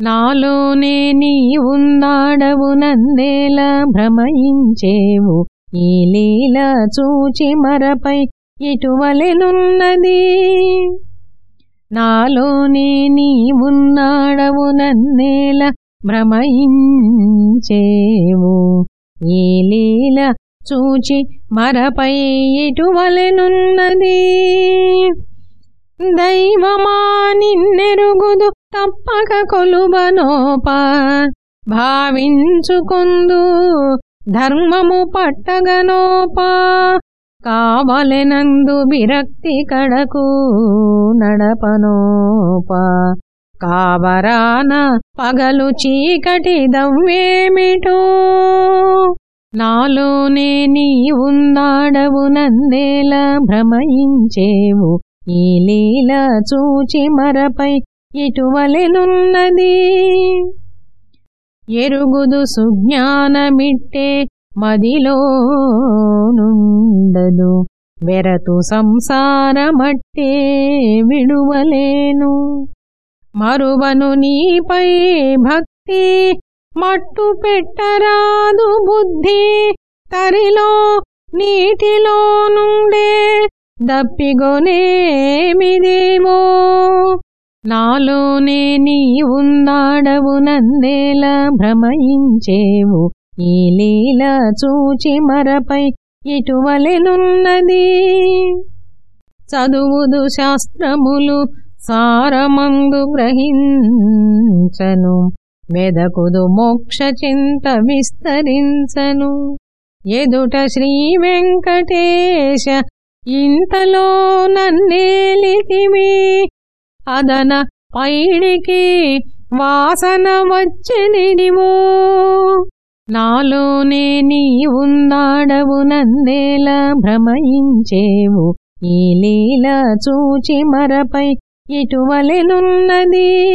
నాలోనే నీ ఉన్నాడవు నందేల భ్రమయించేవు. ఈ లీల చూచి మరపై ఇటువలెనున్నది. నాలోనే నీ ఉన్నాడవు నన్నేల భ్రమయించేవు. ఈ లీల చూచి మరపై ఇటువలెనున్నది. దైవమా నిన్నెరుగుదు తప్పక కొలుబనోప భావించుకొందు ధర్మము పట్టగనోప కావలెనందు విరక్తి కడకు నడపనోప కావరాన పగలు చీకటి దవ్వేమిటో. నాలోనే నీ ఉందాడవు నందేల భ్రమయించేవు. ఈ లీల చూచి మరపై ఇటువలెనున్నది ఎరుగుదు సుజ్ఞానమిట్టే మదిలో నుండదు వెరతు సంసారమట్టే విడువలేను. మరువను నీపై భక్తి మట్టు పెట్టరాదు బుద్ధి. తరిలో నీటిలో నుండే దప్పిగొనేమిదేమో? నాలోనే నీ ఉన్నాడవు నందేల భ్రమయించేవు. ఈ లీల చూచి మరపై ఇటువలెనున్నది చదువుదు శాస్త్రములు సారమందు గ్రహించను. వెదకుదు మోక్ష చింత విస్తరించను. ఎదుట శ్రీ వెంకటేశ ఇంతలో నన్నేలితివి అదన పైడికి వాసన వచ్చెనిదివో నాలోనే నీ ఉందాడవు నందేలా భ్రమయించేవు. ఈ లీల చూచి మరపై ఇటువలెనున్నది.